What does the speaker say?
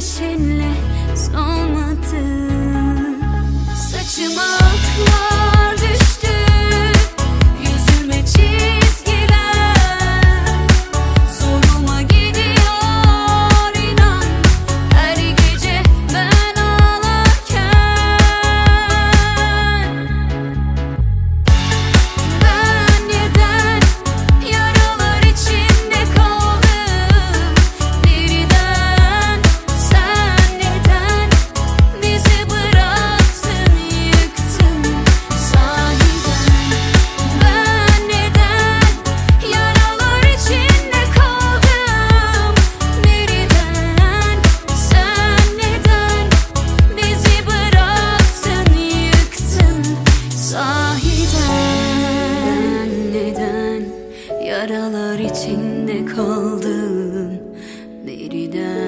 ateşinle solmadı Yaralar içinde kaldım Deriden